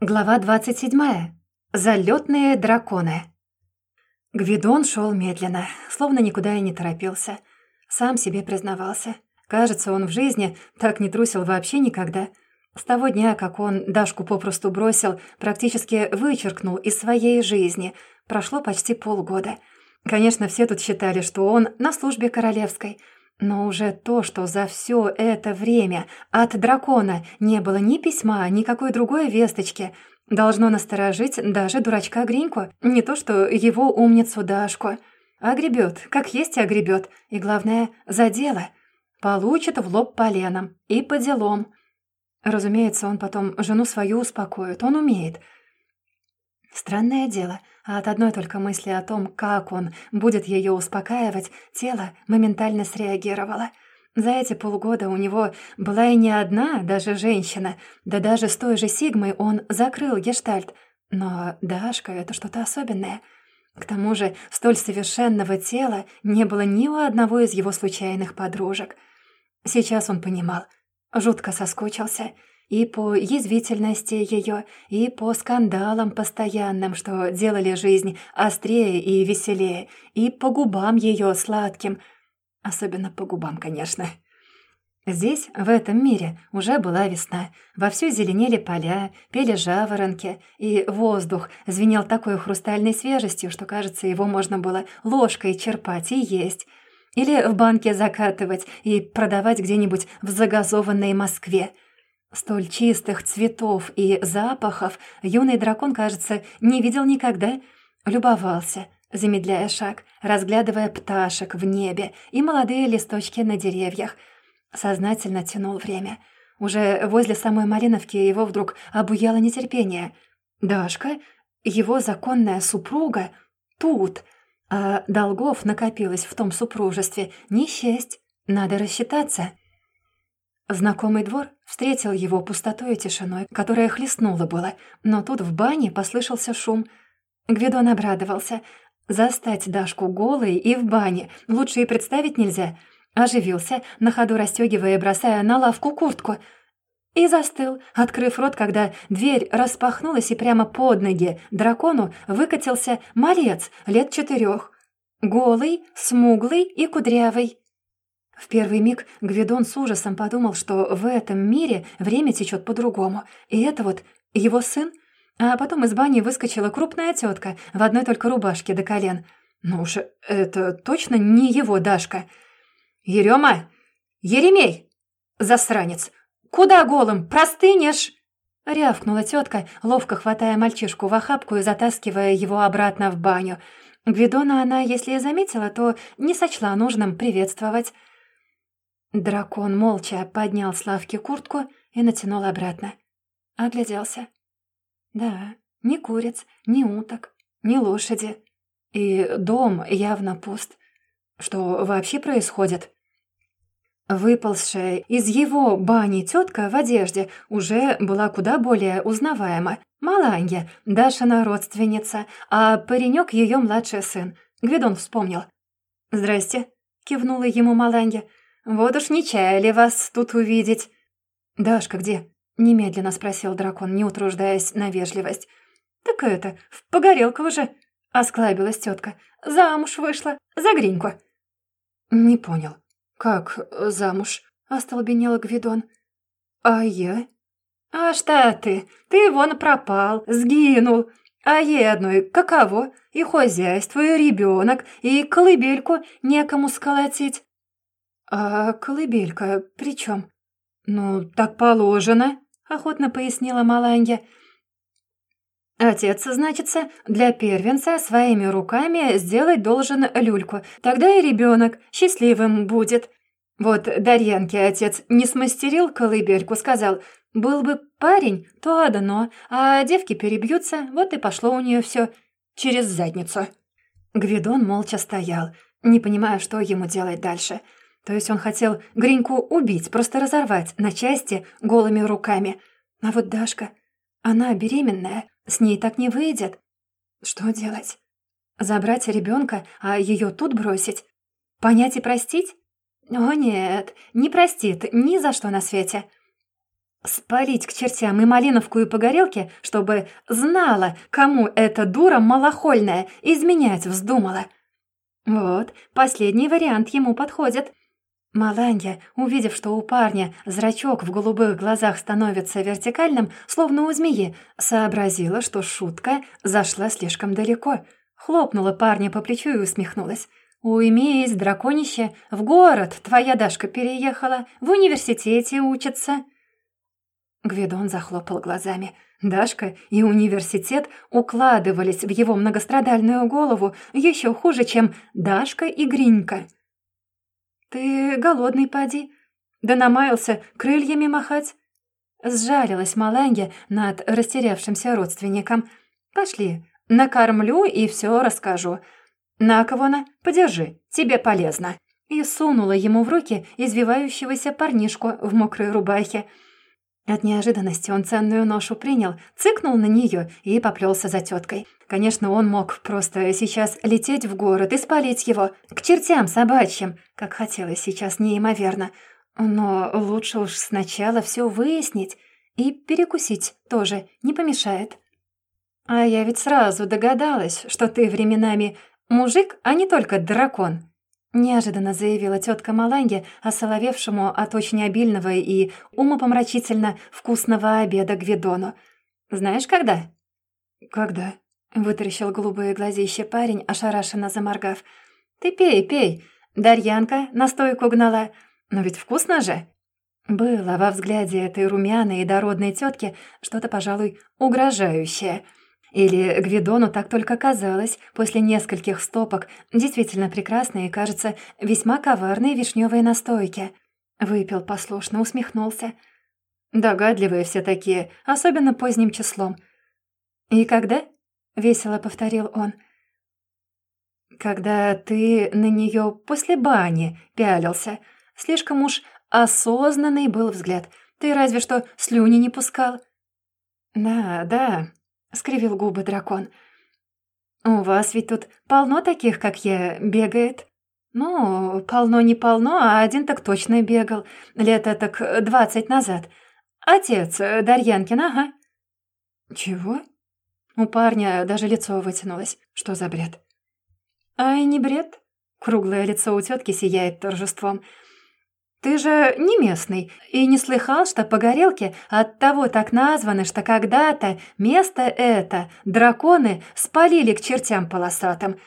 Глава 27. Залетные драконы. Гвидон шел медленно, словно никуда и не торопился. Сам себе признавался. Кажется, он в жизни так не трусил вообще никогда. С того дня, как он Дашку попросту бросил, практически вычеркнул из своей жизни, прошло почти полгода. Конечно, все тут считали, что он на службе королевской — но уже то, что за все это время от дракона не было ни письма, никакой другой весточки, должно насторожить даже дурачка Гриньку, не то что его умницу Дашку. Огребет, как есть огребет, и, главное, за дело. Получит в лоб поленом и по делам. Разумеется, он потом жену свою успокоит, он умеет — Странное дело, а от одной только мысли о том, как он будет ее успокаивать, тело моментально среагировало. За эти полгода у него была и не одна, даже женщина, да даже с той же Сигмой он закрыл гештальт. Но Дашка — это что-то особенное. К тому же столь совершенного тела не было ни у одного из его случайных подружек. Сейчас он понимал, жутко соскучился — и по язвительности ее, и по скандалам постоянным, что делали жизнь острее и веселее, и по губам ее сладким. Особенно по губам, конечно. Здесь, в этом мире, уже была весна. Вовсю зеленели поля, пели жаворонки, и воздух звенел такой хрустальной свежестью, что, кажется, его можно было ложкой черпать и есть. Или в банке закатывать и продавать где-нибудь в загазованной Москве – Столь чистых цветов и запахов юный дракон, кажется, не видел никогда. Любовался, замедляя шаг, разглядывая пташек в небе и молодые листочки на деревьях. Сознательно тянул время. Уже возле самой Малиновки его вдруг обуяло нетерпение. Дашка, его законная супруга, тут, а долгов накопилось в том супружестве не счесть. Надо рассчитаться. Знакомый двор встретил его пустотой и тишиной, которая хлестнула было, но тут в бане послышался шум. Гвидон обрадовался. Застать Дашку голой и в бане лучше и представить нельзя. Оживился, на ходу расстегивая и бросая на лавку куртку. И застыл, открыв рот, когда дверь распахнулась, и прямо под ноги дракону выкатился малец лет четырех. Голый, смуглый и кудрявый. В первый миг Гвидон с ужасом подумал, что в этом мире время течет по-другому. И это вот его сын? А потом из бани выскочила крупная тетка в одной только рубашке до колен. Ну уж это точно не его Дашка. «Ерема! Еремей! Засранец! Куда голым? Простынешь!» Рявкнула тетка, ловко хватая мальчишку в охапку и затаскивая его обратно в баню. Гвидона она, если и заметила, то не сочла нужным приветствовать. Дракон молча поднял с лавки куртку и натянул обратно. Огляделся. Да, ни куриц, ни уток, ни лошади. И дом явно пуст. Что вообще происходит? Выползшая из его бани тетка в одежде уже была куда более узнаваема. Маланья, Дашина родственница, а паренек ее младший сын. Гвидон вспомнил. «Здрасте», — кивнула ему Маланья. «Вот уж не чаяли вас тут увидеть». «Дашка где?» — немедленно спросил дракон, не утруждаясь на вежливость. «Так это, в погорелку уже», — осклабилась тетка. «Замуж вышла, за Гриньку». «Не понял. Как замуж?» — остолбенела Гвидон. «А я?» «А что ты? Ты вон пропал, сгинул. А ей одной каково? И хозяйство, и ребенок, и колыбельку некому сколотить. «А колыбелька при чем?» «Ну, так положено», — охотно пояснила Маланья. «Отец, значится, для первенца своими руками сделать должен люльку. Тогда и ребенок счастливым будет. Вот Дарьянке отец не смастерил колыбельку, сказал, был бы парень, то одно, а девки перебьются, вот и пошло у нее все через задницу». Гвидон молча стоял, не понимая, что ему делать дальше — то есть он хотел Гриньку убить, просто разорвать на части голыми руками. А вот Дашка, она беременная, с ней так не выйдет. Что делать? Забрать ребенка, а ее тут бросить? Понять и простить? О нет, не простит ни за что на свете. спалить к чертям и малиновку и погорелки, чтобы знала, кому эта дура малохольная изменять вздумала. Вот, последний вариант ему подходит. Маланья, увидев, что у парня зрачок в голубых глазах становится вертикальным, словно у змеи, сообразила, что шутка зашла слишком далеко. Хлопнула парня по плечу и усмехнулась. «Уймись, драконище, в город твоя Дашка переехала, в университете учится». Гвидон захлопал глазами. Дашка и университет укладывались в его многострадальную голову еще хуже, чем Дашка и Гринька. «Ты голодный, поди? Да намаялся крыльями махать?» Сжалилась Маланья над растерявшимся родственником. «Пошли, накормлю и все расскажу. На кого на, подержи, тебе полезно». И сунула ему в руки извивающегося парнишку в мокрой рубахе. От неожиданности он ценную ношу принял, цыкнул на нее и поплелся за теткой. Конечно, он мог просто сейчас лететь в город и спалить его, к чертям собачьим, как хотелось сейчас неимоверно. Но лучше уж сначала все выяснить и перекусить тоже не помешает. А я ведь сразу догадалась, что ты временами мужик, а не только дракон. Неожиданно заявила тетка Маланге, осоловевшему от очень обильного и умопомрачительно вкусного обеда Гвидону. «Знаешь, когда?» «Когда?» — вытаращил голубые глазища парень, ошарашенно заморгав. «Ты пей, пей. Дарьянка настойку гнала. Но ведь вкусно же!» Было во взгляде этой румяной и дородной тетки что-то, пожалуй, угрожающее — или Гвидону так только казалось после нескольких стопок действительно прекрасной и, кажется, весьма коварной вишневой настойки. Выпил послушно, усмехнулся. Догадливые все такие, особенно поздним числом. «И когда?» — весело повторил он. «Когда ты на нее после бани пялился. Слишком уж осознанный был взгляд. Ты разве что слюни не пускал». «Да, да», — скривил губы дракон. «У вас ведь тут полно таких, как я, бегает?» «Ну, полно не полно, а один так точно бегал. Лет так двадцать назад. Отец Дарьянкин, ага». «Чего?» У парня даже лицо вытянулось. Что за бред? «Ай, не бред?» Круглое лицо у тетки сияет торжеством. «Ты же не местный и не слыхал, что погорелки от того так названы, что когда-то место это драконы спалили к чертям полосатым.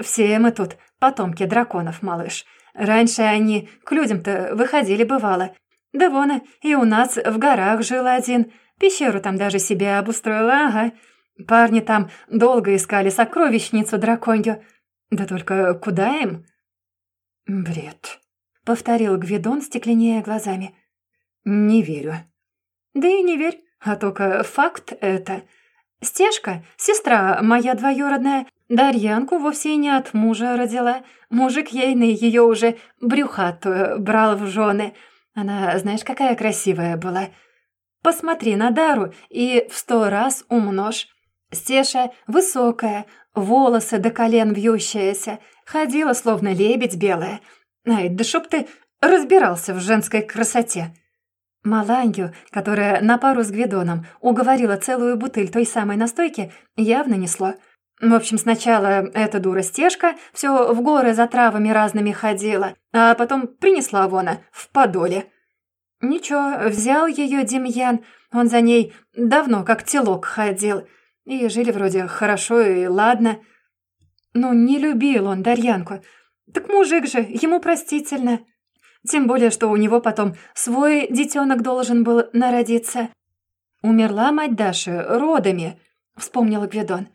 Все мы тут потомки драконов, малыш. Раньше они к людям-то выходили бывало. Да вон, и у нас в горах жил один. Пещеру там даже себе обустроила, ага. Парни там долго искали сокровищницу драконью. Да только куда им?» «Бред», повторил Гвидон, стекленея глазами. «Не верю». «Да и не верь, а только факт это. Стежка, сестра моя двоюродная, Дарьянку вовсе не от мужа родила. Мужик ейный ее уже брюхатую брал в жены. Она, знаешь, какая красивая была. Посмотри на Дару и в сто раз умножь. Стеша высокая, волосы до колен вьющаяся, ходила, словно лебедь белая — Ай, да чтоб ты разбирался в женской красоте!» Маланью, которая на пару с Гвидоном уговорила целую бутыль той самой настойки, явно несло. В общем, сначала эта дура стежка все в горы за травами разными ходила, а потом принесла вона в подоле. Ничего, взял ее Демьян, он за ней давно как телок ходил, и жили вроде хорошо и ладно. Ну, не любил он Дарьянку, так мужик же, ему простительно. Тем более, что у него потом свой детенок должен был народиться. Умерла мать Даши родами, вспомнил Гвидон.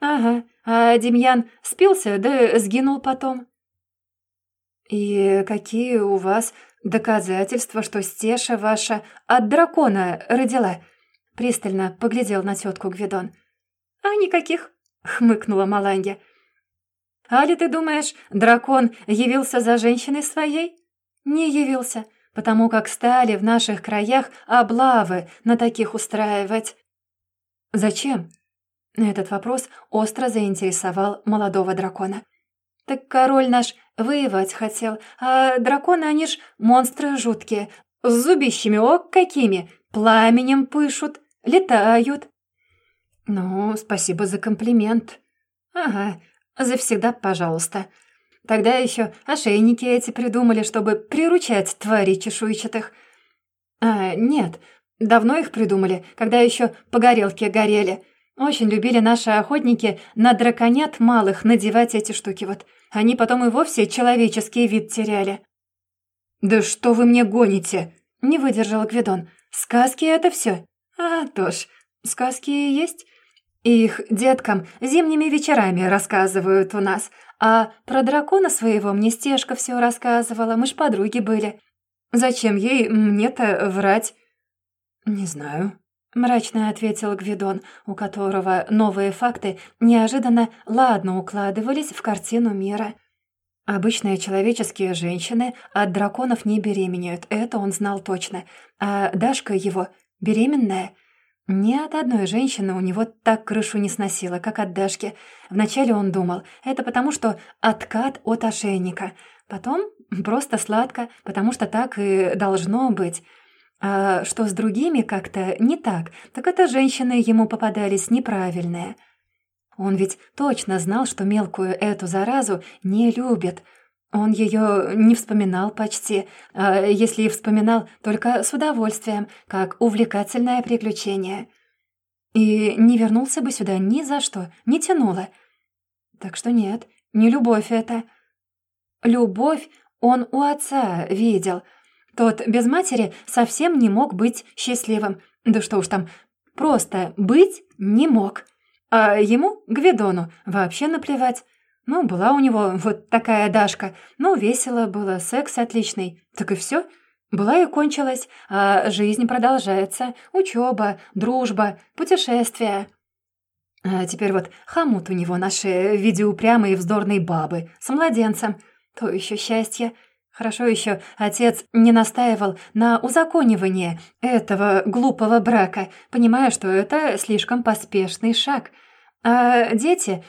Ага, а Демьян спился, да сгинул потом. И какие у вас доказательства, что Стеша ваша от дракона родила? Пристально поглядел на тетку Гвидон. А никаких, хмыкнула Маланья. Али, ты думаешь, дракон явился за женщиной своей? Не явился, потому как стали в наших краях облавы на таких устраивать. Зачем? Этот вопрос остро заинтересовал молодого дракона. Так король наш воевать хотел, а драконы они ж монстры жуткие, с зубищами, о, какими, пламенем пышут, летают». «Ну, спасибо за комплимент». «Ага, завсегда пожалуйста». Тогда еще ошейники эти придумали, чтобы приручать тварей чешуйчатых. А, нет, давно их придумали, когда еще погорелки горели. Очень любили наши охотники на драконят малых надевать эти штуки вот. Они потом и вовсе человеческий вид теряли. «Да что вы мне гоните?» — не выдержал Гвидон. «Сказки это все. «А, то ж, сказки есть. Их деткам зимними вечерами рассказывают у нас, а про дракона своего мне Стежка все рассказывала, мы ж подруги были. Зачем ей мне-то врать?» «Не знаю», — мрачно ответил Гвидон, у которого новые факты неожиданно ладно укладывались в картину мира. Обычные человеческие женщины от драконов не беременеют, это он знал точно. А Дашка его беременная — ни от одной женщины у него так крышу не сносило, как от Дашки. Вначале он думал, это потому что откат от ошейника. Потом просто сладко, потому что так и должно быть. А что с другими как-то не так, так это женщины ему попадались неправильные. Он ведь точно знал, что мелкую эту заразу не любит — он ее не вспоминал почти, а если и вспоминал, только с удовольствием, как увлекательное приключение. И не вернулся бы сюда ни за что, не тянуло. Так что нет, не любовь это. Любовь он у отца видел. Тот без матери совсем не мог быть счастливым. Да что уж там, просто быть не мог. А ему, Гвидону, вообще наплевать. Ну, была у него вот такая Дашка. Ну, весело было, секс отличный. Так и все. Была и кончилась, а жизнь продолжается. Учеба, дружба, путешествия. А теперь вот хомут у него на шее в виде упрямой и вздорной бабы с младенцем. То еще счастье. Хорошо еще отец не настаивал на узаконивании этого глупого брака, понимая, что это слишком поспешный шаг. А дети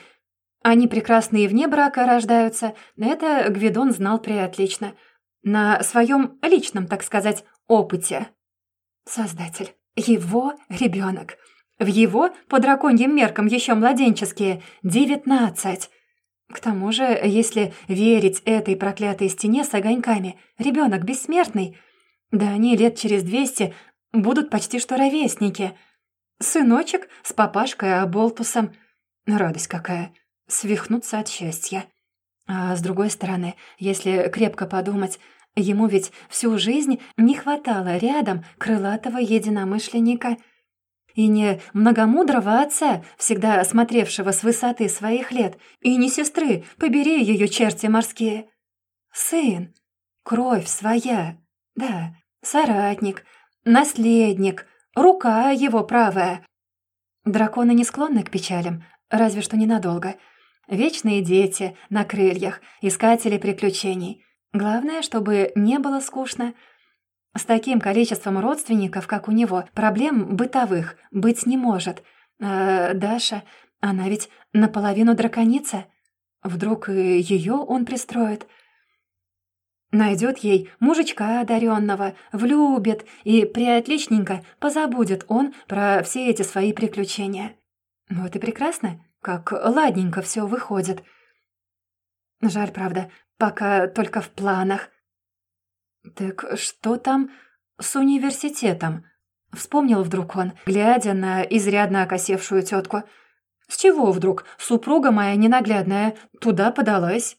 они прекрасные вне брака рождаются, это Гвидон знал преотлично. На своем личном, так сказать, опыте. Создатель. Его ребенок. В его, по драконьим меркам, еще младенческие, девятнадцать. К тому же, если верить этой проклятой стене с огоньками, ребенок бессмертный. Да они лет через двести будут почти что ровесники. Сыночек с папашкой Аболтусом. Радость какая свихнуться от счастья. А с другой стороны, если крепко подумать, ему ведь всю жизнь не хватало рядом крылатого единомышленника и не многомудрого отца, всегда смотревшего с высоты своих лет, и не сестры, побери ее черти морские. Сын, кровь своя, да, соратник, наследник, рука его правая. Драконы не склонны к печалям, разве что ненадолго — Вечные дети на крыльях, искатели приключений. Главное, чтобы не было скучно. С таким количеством родственников, как у него, проблем бытовых быть не может. А Даша, она ведь наполовину драконица. Вдруг ее он пристроит. Найдет ей мужичка одаренного, влюбит, и приотличненько позабудет он про все эти свои приключения. Вот и прекрасно. Как ладненько все выходит. Жаль, правда, пока только в планах. Так что там с университетом? Вспомнил вдруг он, глядя на изрядно окосевшую тетку. С чего вдруг супруга моя ненаглядная туда подалась?